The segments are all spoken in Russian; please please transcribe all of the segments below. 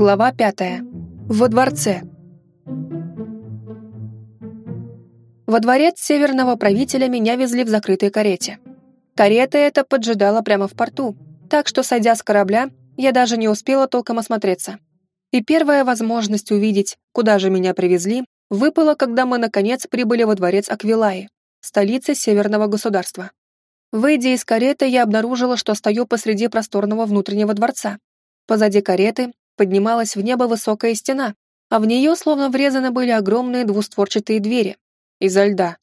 Глава пятая. Во дворце. Во дворец северного правителя меня везли в закрытой карете. Карета эта поджидала прямо в порту, так что, сойдя с корабля, я даже не успела толком осмотреться. И первая возможность увидеть, куда же меня привезли, выпала, когда мы, наконец, прибыли во дворец Аквилаи, столицы северного государства. Выйдя из кареты, я обнаружила, что стою посреди просторного внутреннего дворца. Позади кареты поднималась в небо высокая стена, а в нее словно врезаны были огромные двустворчатые двери. Изо льда.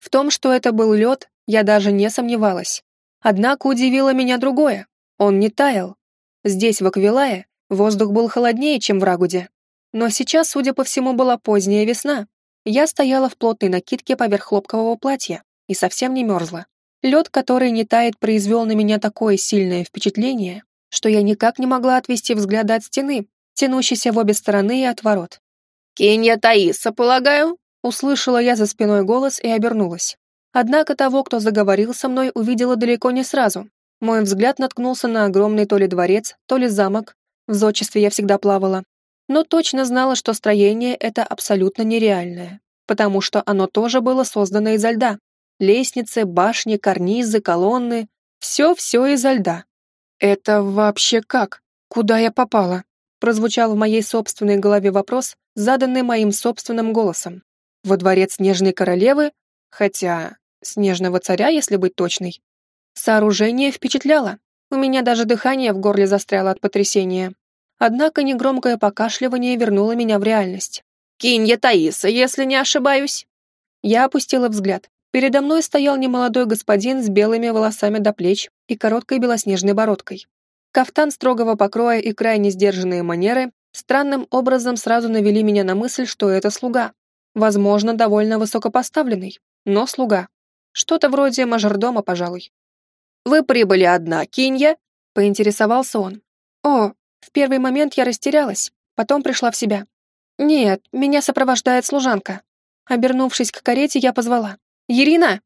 В том, что это был лед, я даже не сомневалась. Однако удивило меня другое. Он не таял. Здесь, в Аквилае, воздух был холоднее, чем в Рагуде. Но сейчас, судя по всему, была поздняя весна. Я стояла в плотной накидке поверх хлопкового платья и совсем не мерзла. Лед, который не тает, произвел на меня такое сильное впечатление, что я никак не могла отвести взгляд от стены, тянущейся в обе стороны и от ворот. «Кенья Таиса, полагаю?» Услышала я за спиной голос и обернулась. Однако того, кто заговорил со мной, увидела далеко не сразу. Мой взгляд наткнулся на огромный то ли дворец, то ли замок. В зодчестве я всегда плавала. Но точно знала, что строение это абсолютно нереальное, потому что оно тоже было создано изо льда. Лестницы, башни, карнизы, колонны — все-все изо льда. «Это вообще как? Куда я попала?» прозвучал в моей собственной голове вопрос, заданный моим собственным голосом. Во дворец Снежной Королевы, хотя Снежного Царя, если быть точной. Сооружение впечатляло. У меня даже дыхание в горле застряло от потрясения. Однако негромкое покашливание вернуло меня в реальность. «Кинья Таиса, если не ошибаюсь!» Я опустила взгляд. Передо мной стоял немолодой господин с белыми волосами до плеч и короткой белоснежной бородкой. Кафтан строгого покроя и крайне сдержанные манеры странным образом сразу навели меня на мысль, что это слуга. Возможно, довольно высокопоставленный, но слуга. Что-то вроде мажордома, пожалуй. «Вы прибыли одна, Кинья?» — поинтересовался он. «О, в первый момент я растерялась, потом пришла в себя. Нет, меня сопровождает служанка». Обернувшись к карете, я позвала. «Ирина!»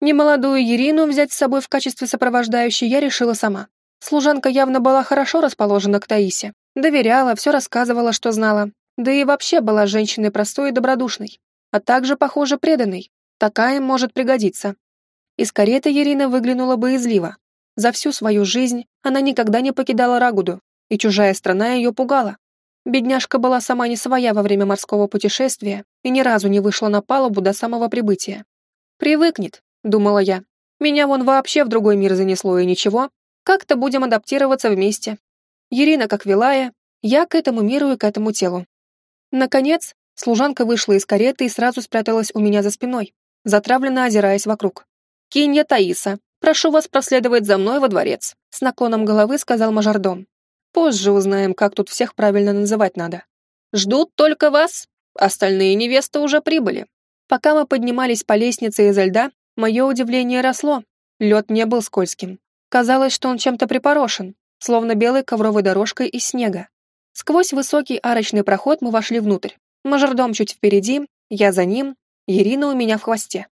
Немолодую Ирину взять с собой в качестве сопровождающей я решила сама. Служанка явно была хорошо расположена к Таисе. Доверяла, все рассказывала, что знала. Да и вообще была женщиной простой и добродушной. А также, похоже, преданной. Такая может пригодиться. Из кареты Ирина выглянула боязливо. За всю свою жизнь она никогда не покидала Рагуду, и чужая страна ее пугала. Бедняжка была сама не своя во время морского путешествия и ни разу не вышла на палубу до самого прибытия. «Привыкнет», — думала я. «Меня вон вообще в другой мир занесло, и ничего. Как-то будем адаптироваться вместе. Ирина как Вилая, я к этому миру и к этому телу». Наконец, служанка вышла из кареты и сразу спряталась у меня за спиной, затравленно озираясь вокруг. «Кинья Таиса, прошу вас проследовать за мной во дворец», с наклоном головы сказал мажордом. «Позже узнаем, как тут всех правильно называть надо. Ждут только вас, остальные невесты уже прибыли. Пока мы поднимались по лестнице изо льда, мое удивление росло. Лед не был скользким. Казалось, что он чем-то припорошен, словно белой ковровой дорожкой из снега. Сквозь высокий арочный проход мы вошли внутрь. Мажордом чуть впереди, я за ним, Ирина у меня в хвосте.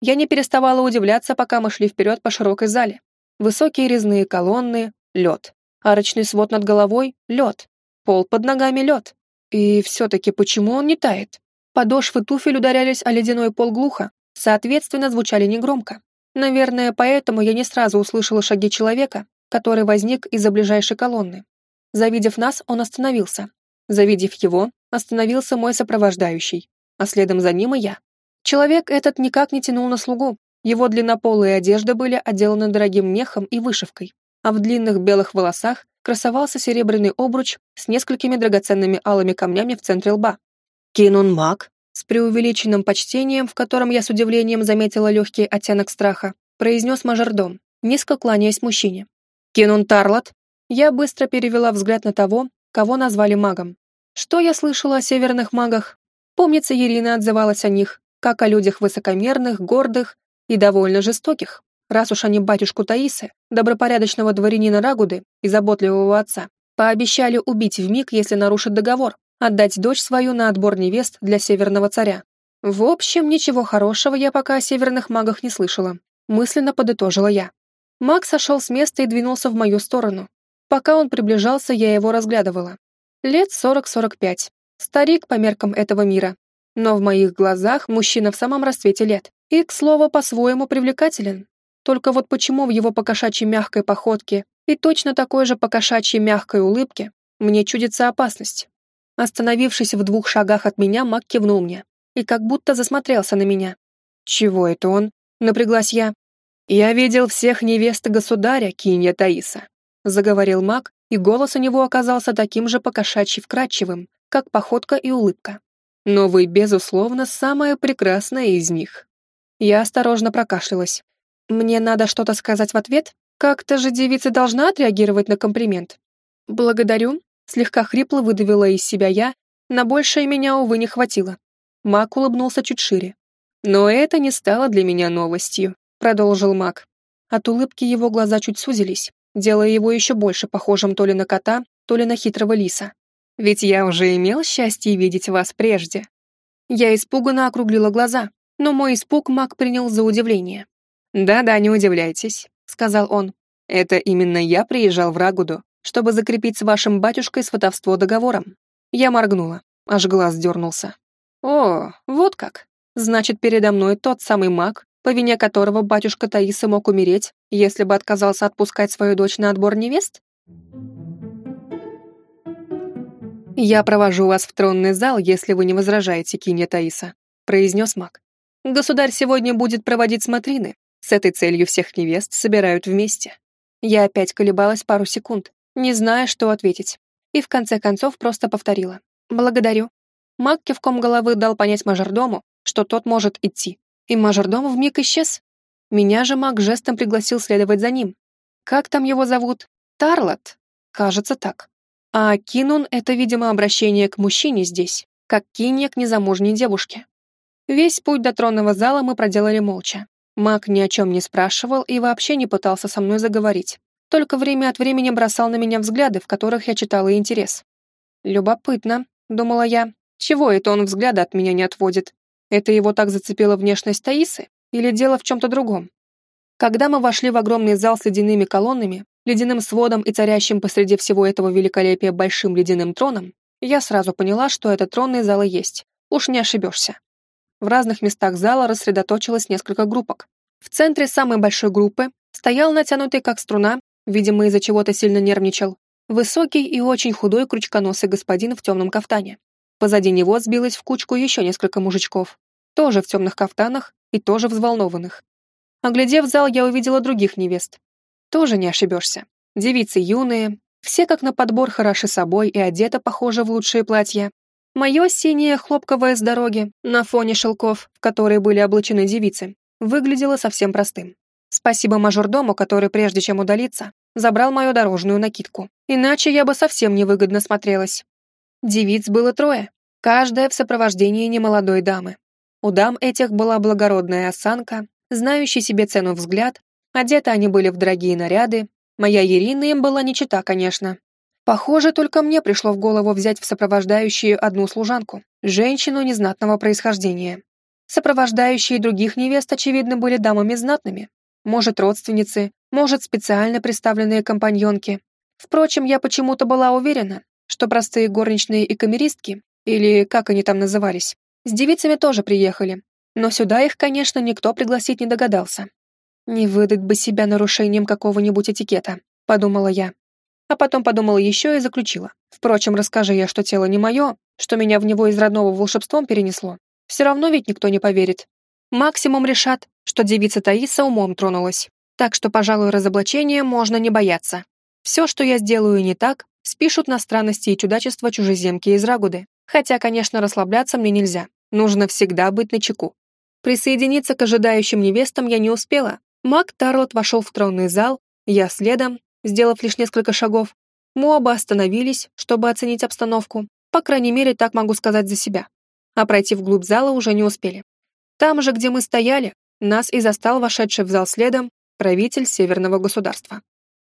Я не переставала удивляться, пока мы шли вперед по широкой зале. Высокие резные колонны, лед. Арочный свод над головой, лед. Пол под ногами, лед. И все-таки почему он не тает? Подошвы туфель ударялись о ледяной пол глухо, соответственно, звучали негромко. Наверное, поэтому я не сразу услышала шаги человека, который возник из-за ближайшей колонны. Завидев нас, он остановился. Завидев его, остановился мой сопровождающий, а следом за ним и я. Человек этот никак не тянул на слугу. Его длиннополые одежды были отделаны дорогим мехом и вышивкой, а в длинных белых волосах красовался серебряный обруч с несколькими драгоценными алыми камнями в центре лба. Кинун маг? С преувеличенным почтением, в котором я с удивлением заметила легкий оттенок страха, произнес мажордом, низко кланяясь мужчине. Кинун Тарлот? Я быстро перевела взгляд на того, кого назвали магом. Что я слышала о северных магах? Помнится, Ирина отзывалась о них, как о людях высокомерных, гордых и довольно жестоких, раз уж они батюшку Таисы, добропорядочного дворянина Рагуды и заботливого отца, пообещали убить в миг, если нарушит договор, отдать дочь свою на отбор невест для северного царя. В общем, ничего хорошего я пока о северных магах не слышала. Мысленно подытожила я. Маг сошел с места и двинулся в мою сторону. Пока он приближался, я его разглядывала. Лет 40-45. Старик по меркам этого мира. Но в моих глазах мужчина в самом расцвете лет. И, к слову, по-своему привлекателен. Только вот почему в его покошачьей мягкой походке и точно такой же покошачьей мягкой улыбке мне чудится опасность. Остановившись в двух шагах от меня, Мак кивнул мне и как будто засмотрелся на меня. «Чего это он?» — напряглась я. «Я видел всех невест государя, Кинья Таиса», — заговорил Мак, и голос у него оказался таким же покошачьи вкрадчивым, как походка и улыбка. «Но вы, безусловно, самая прекрасная из них». Я осторожно прокашлялась. «Мне надо что-то сказать в ответ? Как-то же девица должна отреагировать на комплимент». «Благодарю», — слегка хрипло выдавила из себя я, на большее меня, увы, не хватило. Мак улыбнулся чуть шире. «Но это не стало для меня новостью», — продолжил Мак. От улыбки его глаза чуть сузились, делая его еще больше похожим то ли на кота, то ли на хитрого лиса. «Ведь я уже имел счастье видеть вас прежде». Я испуганно округлила глаза, но мой испуг Мак принял за удивление. «Да-да, не удивляйтесь», — сказал он. «Это именно я приезжал в Рагуду, чтобы закрепить с вашим батюшкой сватовство договором». Я моргнула, аж глаз дернулся. «О, вот как. Значит, передо мной тот самый маг, по вине которого батюшка Таиса мог умереть, если бы отказался отпускать свою дочь на отбор невест? «Я провожу вас в тронный зал, если вы не возражаете, Кинья Таиса», произнес маг. «Государь сегодня будет проводить смотрины. С этой целью всех невест собирают вместе». Я опять колебалась пару секунд, не зная, что ответить, и в конце концов просто повторила. «Благодарю». Маг кивком головы дал понять мажордому, что тот может идти, и мажордом вмиг исчез. Меня же маг жестом пригласил следовать за ним. Как там его зовут? Тарлот? Кажется так. А Кинун — это, видимо, обращение к мужчине здесь, как кинья к незамужней девушке. Весь путь до тронного зала мы проделали молча. Маг ни о чем не спрашивал и вообще не пытался со мной заговорить. Только время от времени бросал на меня взгляды, в которых я читала интерес. «Любопытно», — думала я. «Чего это он взгляда от меня не отводит? Это его так зацепила внешность Таисы? Или дело в чем-то другом? Когда мы вошли в огромный зал с ледяными колоннами, ледяным сводом и царящим посреди всего этого великолепия большим ледяным троном, я сразу поняла, что это тронный зал и есть. Уж не ошибешься. В разных местах зала рассредоточилось несколько группок. В центре самой большой группы стоял натянутый как струна, видимо, из-за чего-то сильно нервничал, высокий и очень худой крючконосый господин в темном кафтане. Позади него сбилось в кучку еще несколько мужичков, тоже в темных кафтанах и тоже взволнованных. Оглядев зал, я увидела других невест. Тоже не ошибешься. Девицы юные, все как на подбор хороши собой и одеты, похоже, в лучшие платья. Мое синее хлопковое с дороги, на фоне шелков, в которые были облачены девицы, выглядело совсем простым. Спасибо мажордому, который, прежде чем удалиться, забрал мою дорожную накидку. Иначе я бы совсем невыгодно смотрелась. Девиц было трое, каждая в сопровождении немолодой дамы. У дам этих была благородная осанка, знающий себе цену взгляд, одеты они были в дорогие наряды, моя Ирина им была не чита, конечно. Похоже, только мне пришло в голову взять в сопровождающие одну служанку, женщину незнатного происхождения. Сопровождающие других невест, очевидно, были дамами знатными. Может, родственницы, может, специально представленные компаньонки. Впрочем, я почему-то была уверена, что простые горничные и камеристки, или как они там назывались, с девицами тоже приехали, но сюда их, конечно, никто пригласить не догадался. «Не выдать бы себя нарушением какого-нибудь этикета», — подумала я. А потом подумала еще и заключила. Впрочем, расскажи я, что тело не мое, что меня в него из родного волшебством перенесло. Все равно ведь никто не поверит. Максимум решат, что девица Таиса умом тронулась. Так что, пожалуй, разоблачения можно не бояться. Все, что я сделаю не так, спишут на странности и чудачества чужеземки из Рагуды. Хотя, конечно, расслабляться мне нельзя. Нужно всегда быть начеку. Присоединиться к ожидающим невестам я не успела. Маг Тарлот вошел в тронный зал, я следом, сделав лишь несколько шагов. Мы оба остановились, чтобы оценить обстановку. По крайней мере, так могу сказать за себя. А пройти вглубь зала уже не успели. Там же, где мы стояли, нас и застал вошедший в зал следом правитель северного государства.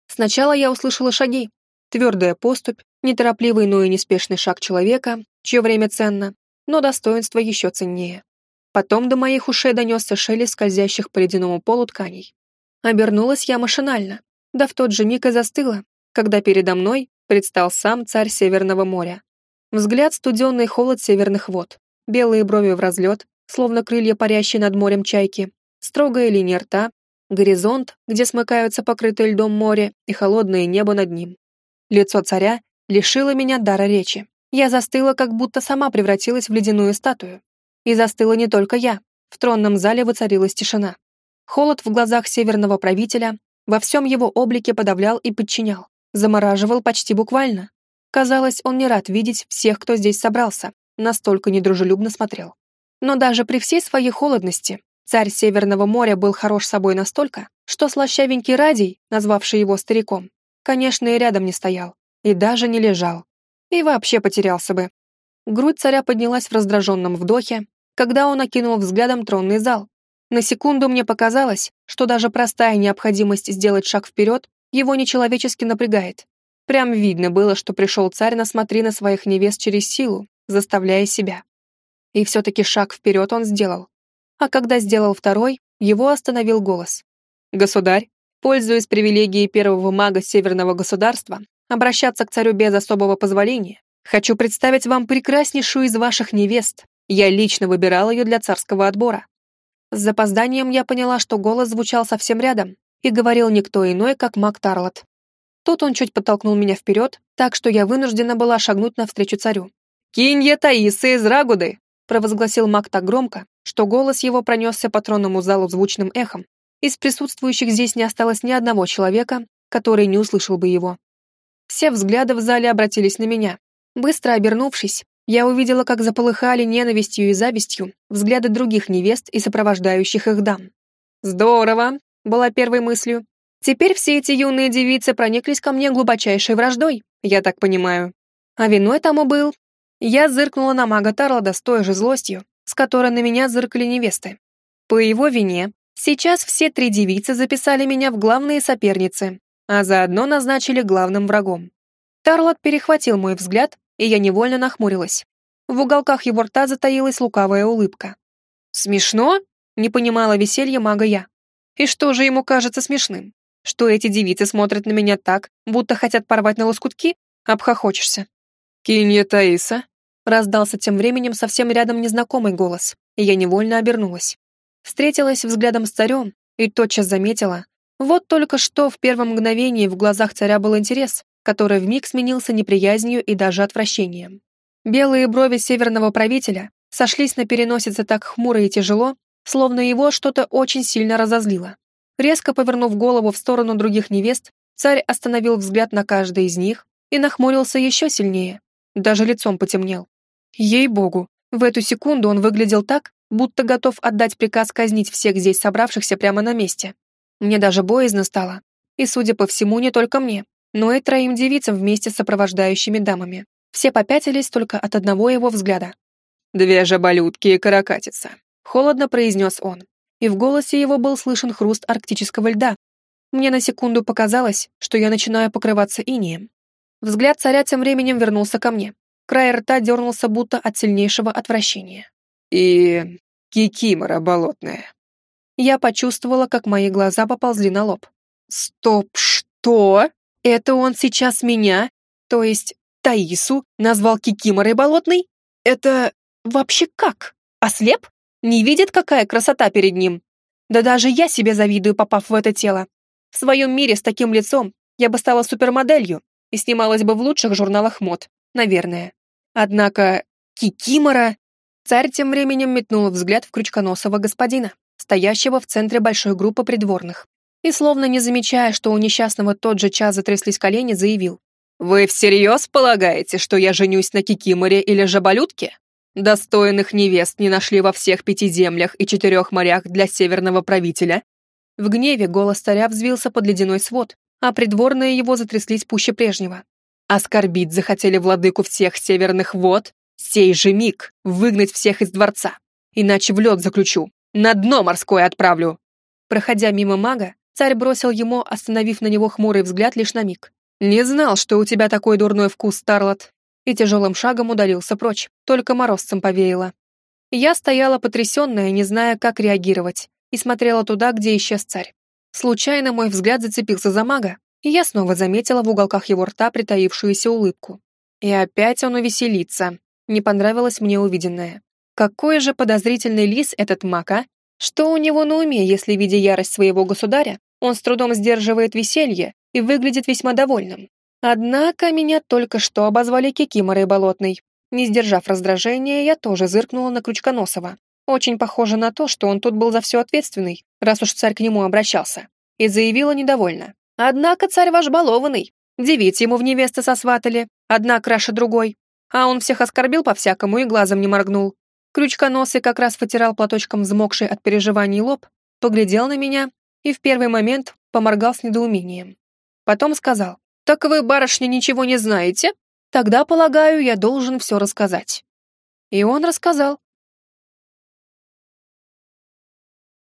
Сначала я услышала шаги, Твердая поступь, неторопливый, но и неспешный шаг человека, чье время ценно, но достоинство еще ценнее. Потом до моих ушей донесся шелест скользящих по ледяному полу тканей. Обернулась я машинально, да в тот же миг и застыла, когда передо мной предстал сам царь Северного моря, Взгляд студенный холод северных вод, белые брови в разлет, словно крылья парящие над морем чайки, строгая линия рта, горизонт, где смыкаются покрытые льдом море и холодное небо над ним. Лицо царя лишило меня дара речи. Я застыла, как будто сама превратилась в ледяную статую. И застыла не только я. В тронном зале воцарилась тишина. Холод в глазах северного правителя во всем его облике подавлял и подчинял. Замораживал почти буквально. Казалось, он не рад видеть всех, кто здесь собрался, настолько недружелюбно смотрел. Но даже при всей своей холодности царь Северного моря был хорош собой настолько, что слащавенький Радий, назвавший его стариком, конечно, и рядом не стоял, и даже не лежал, и вообще потерялся бы. Грудь царя поднялась в раздраженном вдохе, когда он окинул взглядом тронный зал. На секунду мне показалось, что даже простая необходимость сделать шаг вперед его нечеловечески напрягает. Прям видно было, что пришел царь на смотри на своих невест через силу, заставляя себя. И все-таки шаг вперед он сделал. А когда сделал второй, его остановил голос. «Государь, пользуясь привилегией первого мага Северного государства, обращаться к царю без особого позволения, хочу представить вам прекраснейшую из ваших невест. Я лично выбирал ее для царского отбора». С запозданием я поняла, что голос звучал совсем рядом, и говорил никто иной, как маг Тарлот. Тут он чуть подтолкнул меня вперед, так что я вынуждена была шагнуть навстречу царю. «Кинья Таиса из Рагуды!» Провозгласил маг так громко, что голос его пронесся по тронному залу звучным эхом. Из присутствующих здесь не осталось ни одного человека, который не услышал бы его. Все взгляды в зале обратились на меня. Быстро обернувшись, я увидела, как заполыхали ненавистью и завистью взгляды других невест и сопровождающих их дам. «Здорово!» — была первой мыслью. Теперь все эти юные девицы прониклись ко мне глубочайшей враждой, я так понимаю. А виной тому был... Я зыркнула на мага Тарлода с той же злостью, с которой на меня зыркали невесты. По его вине, сейчас все три девицы записали меня в главные соперницы, а заодно назначили главным врагом. Тарлот перехватил мой взгляд, и я невольно нахмурилась. В уголках его рта затаилась лукавая улыбка. «Смешно?» — не понимала веселья мага я. «И что же ему кажется смешным? что эти девицы смотрят на меня так, будто хотят порвать на лоскутки? Обхохочешься. «Кинья Таиса», — раздался тем временем совсем рядом незнакомый голос, и я невольно обернулась. Встретилась взглядом с царем и тотчас заметила, вот только что в первом мгновении в глазах царя был интерес, который вмиг сменился неприязнью и даже отвращением. Белые брови северного правителя сошлись на переносице так хмуро и тяжело, словно его что-то очень сильно разозлило. Резко повернув голову в сторону других невест, царь остановил взгляд на каждой из них и нахмурился еще сильнее. Даже лицом потемнел. Ей-богу, в эту секунду он выглядел так, будто готов отдать приказ казнить всех здесь собравшихся прямо на месте. Мне даже боязно стало. И, судя по всему, не только мне, но и троим девицам вместе с сопровождающими дамами. Все попятились только от одного его взгляда. «Две жаболютки и каракатица», — холодно произнес он и в голосе его был слышен хруст арктического льда. Мне на секунду показалось, что я начинаю покрываться инием. Взгляд царя тем временем вернулся ко мне. Край рта дернулся будто от сильнейшего отвращения. «И... кикимора болотная». Я почувствовала, как мои глаза поползли на лоб. «Стоп, что? Это он сейчас меня, то есть Таису, назвал кикиморой болотной? Это вообще как? Ослеп?» Не видит, какая красота перед ним? Да даже я себе завидую, попав в это тело. В своем мире с таким лицом я бы стала супермоделью и снималась бы в лучших журналах мод, наверное. Однако Кикимора... Царь тем временем метнул взгляд в крючконосого господина, стоящего в центре большой группы придворных, и, словно не замечая, что у несчастного тот же час затряслись колени, заявил. «Вы всерьез полагаете, что я женюсь на Кикиморе или Жаболютке? Достойных невест не нашли во всех пяти землях и четырех морях для северного правителя. В гневе голос царя взвился под ледяной свод, а придворные его затряслись пуще прежнего. Оскорбить захотели владыку всех северных вод, сей же миг выгнать всех из дворца, иначе в лед заключу, на дно морское отправлю. Проходя мимо мага, царь бросил ему, остановив на него хмурый взгляд лишь на миг. «Не знал, что у тебя такой дурной вкус, Старлот и тяжелым шагом удалился прочь, только морозцем повеяло. Я стояла потрясенная, не зная, как реагировать, и смотрела туда, где исчез царь. Случайно мой взгляд зацепился за мага, и я снова заметила в уголках его рта притаившуюся улыбку. И опять он увеселится. Не понравилось мне увиденное. Какой же подозрительный лис этот Мака? Что у него на уме, если, видя ярость своего государя, он с трудом сдерживает веселье и выглядит весьма довольным? Однако меня только что обозвали кикиморой болотной. Не сдержав раздражения, я тоже зыркнула на Крючконосова. Очень похоже на то, что он тут был за все ответственный, раз уж царь к нему обращался. И заявила недовольно. «Однако царь ваш балованный. Девиц ему в невесты сосватали, одна краше другой. А он всех оскорбил по-всякому и глазом не моргнул. Крючконосый как раз потирал платочком взмокший от переживаний лоб, поглядел на меня и в первый момент поморгал с недоумением. Потом сказал, «Так вы, барышня, ничего не знаете? Тогда, полагаю, я должен все рассказать». И он рассказал.